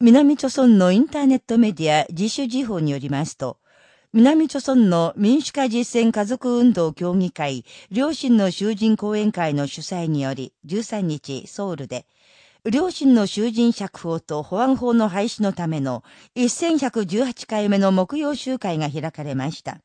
南朝村のインターネットメディア自主時報によりますと、南朝村の民主化実践家族運動協議会、両親の囚人講演会の主催により、13日、ソウルで、両親の囚人釈放と保安法の廃止のための1118回目の木曜集会が開かれました。